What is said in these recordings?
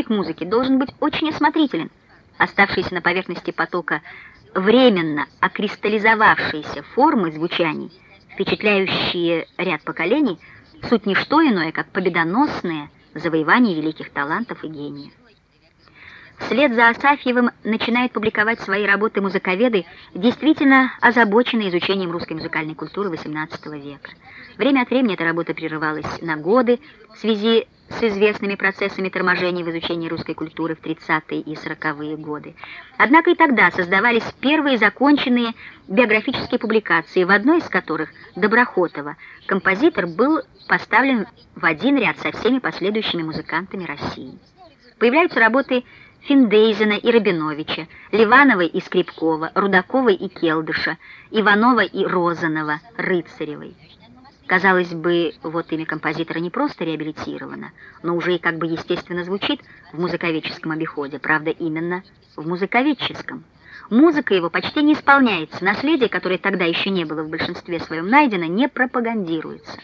любви к музыке должен быть очень осмотрителен. Оставшиеся на поверхности потока временно окристаллизовавшиеся формы звучаний, впечатляющие ряд поколений, суть не что иное, как победоносные завоевания великих талантов и гениев. Вслед за Асафьевым начинают публиковать свои работы музыковеды, действительно озабоченные изучением русской музыкальной культуры XVIII века. Время от времени эта работа прерывалась на годы в связи с известными процессами торможения в изучении русской культуры в 30-е и 40-е годы. Однако и тогда создавались первые законченные биографические публикации, в одной из которых Доброхотова композитор был поставлен в один ряд со всеми последующими музыкантами России. Появляются работы Финдейзена и Рабиновича, Ливановой и Скрипкова, Рудаковой и Келдыша, Иванова и Розанова, Рыцаревой. Казалось бы, вот имя композитора не просто реабилитировано, но уже и как бы естественно звучит в музыковедческом обиходе, правда, именно в музыковедческом. Музыка его почти не исполняется, наследие, которое тогда еще не было в большинстве своем найдено, не пропагандируется.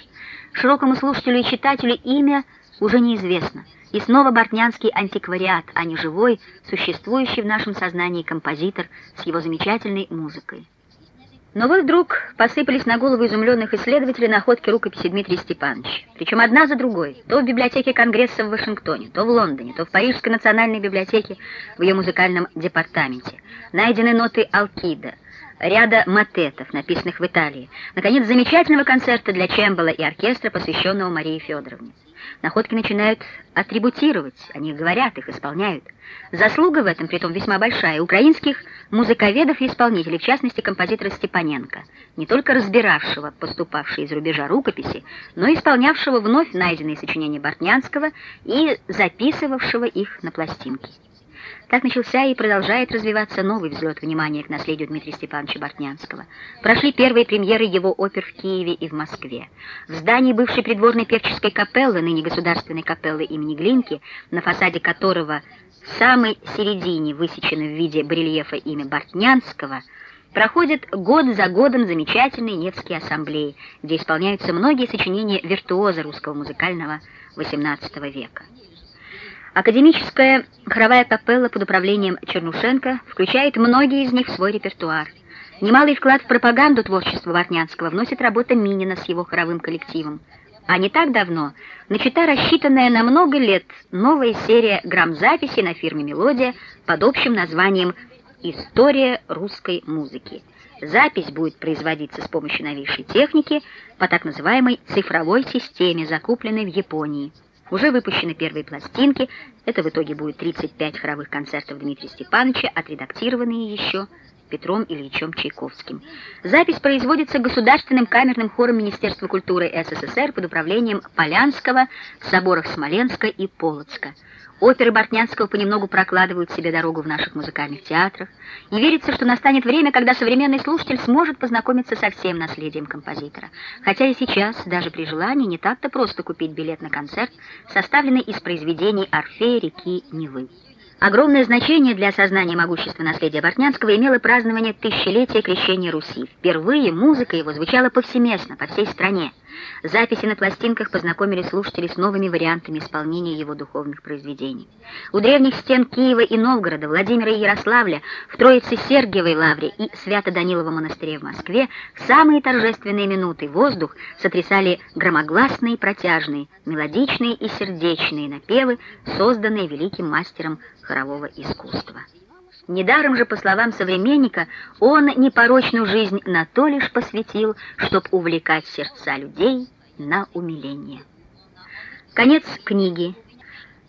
Широкому слушателю и читателю имя уже неизвестно, и снова бортнянский антиквариат, а не живой, существующий в нашем сознании композитор с его замечательной музыкой. Но вот вдруг посыпались на голову изумленных исследователей находки рукописи Дмитрия Степановича. Причем одна за другой. То в библиотеке Конгресса в Вашингтоне, то в Лондоне, то в Парижской национальной библиотеке в ее музыкальном департаменте. Найдены ноты Алкида, ряда матетов, написанных в Италии. Наконец, замечательного концерта для чембала и оркестра, посвященного Марии Федоровне. Находки начинают атрибутировать, они говорят, их исполняют. Заслуга в этом, притом, весьма большая, украинских музыковедов и исполнителей, в частности, композитора Степаненко, не только разбиравшего поступавшие из рубежа рукописи, но и исполнявшего вновь найденные сочинения Бортнянского и записывавшего их на пластинки. Так начался и продолжает развиваться новый взлет внимания к наследию Дмитрия Степановича Бортнянского. Прошли первые премьеры его опер в Киеве и в Москве. В здании бывшей придворной певческой капеллы, ныне государственной капеллы имени Глинки, на фасаде которого в самой середине высечено в виде барельефа имя Бортнянского, проходят год за годом замечательные Невские ассамблеи, где исполняются многие сочинения виртуоза русского музыкального XVIII века. Академическая хоровая капелла под управлением Чернушенко включает многие из них в свой репертуар. Немалый вклад в пропаганду творчества Вартнянского вносит работа Минина с его хоровым коллективом. А не так давно начата рассчитанная на много лет новая серия грамзаписей на фирме «Мелодия» под общим названием «История русской музыки». Запись будет производиться с помощью новейшей техники по так называемой цифровой системе, закупленной в Японии. Уже выпущены первые пластинки, это в итоге будет 35 хоровых концертов Дмитрия Степановича, отредактированные еще Петром Ильичем Чайковским. Запись производится Государственным камерным хором Министерства культуры СССР под управлением Полянского в соборах Смоленска и Полоцка. Оперы Бортнянского понемногу прокладывают себе дорогу в наших музыкальных театрах, и верится, что настанет время, когда современный слушатель сможет познакомиться со всем наследием композитора. Хотя и сейчас, даже при желании, не так-то просто купить билет на концерт, составленный из произведений Орфея реки Невы. Огромное значение для осознания могущества наследия Бортнянского имело празднование тысячелетия крещения Руси. Впервые музыка его звучала повсеместно, по всей стране. Записи на пластинках познакомили слушателей с новыми вариантами исполнения его духовных произведений. У древних стен Киева и Новгорода, Владимира и Ярославля, в Троице Сергиевой лавре и Свято-Даниловом монастыре в Москве в самые торжественные минуты воздух сотрясали громогласные протяжные, мелодичные и сердечные напевы, созданные великим мастером хорового искусства. Недаром же, по словам современника, он непорочную жизнь на то лишь посвятил, чтоб увлекать сердца людей на умиление. Конец книги.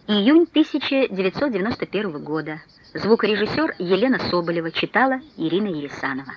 Июнь 1991 года. Звукорежиссер Елена Соболева читала Ирина Ересанова.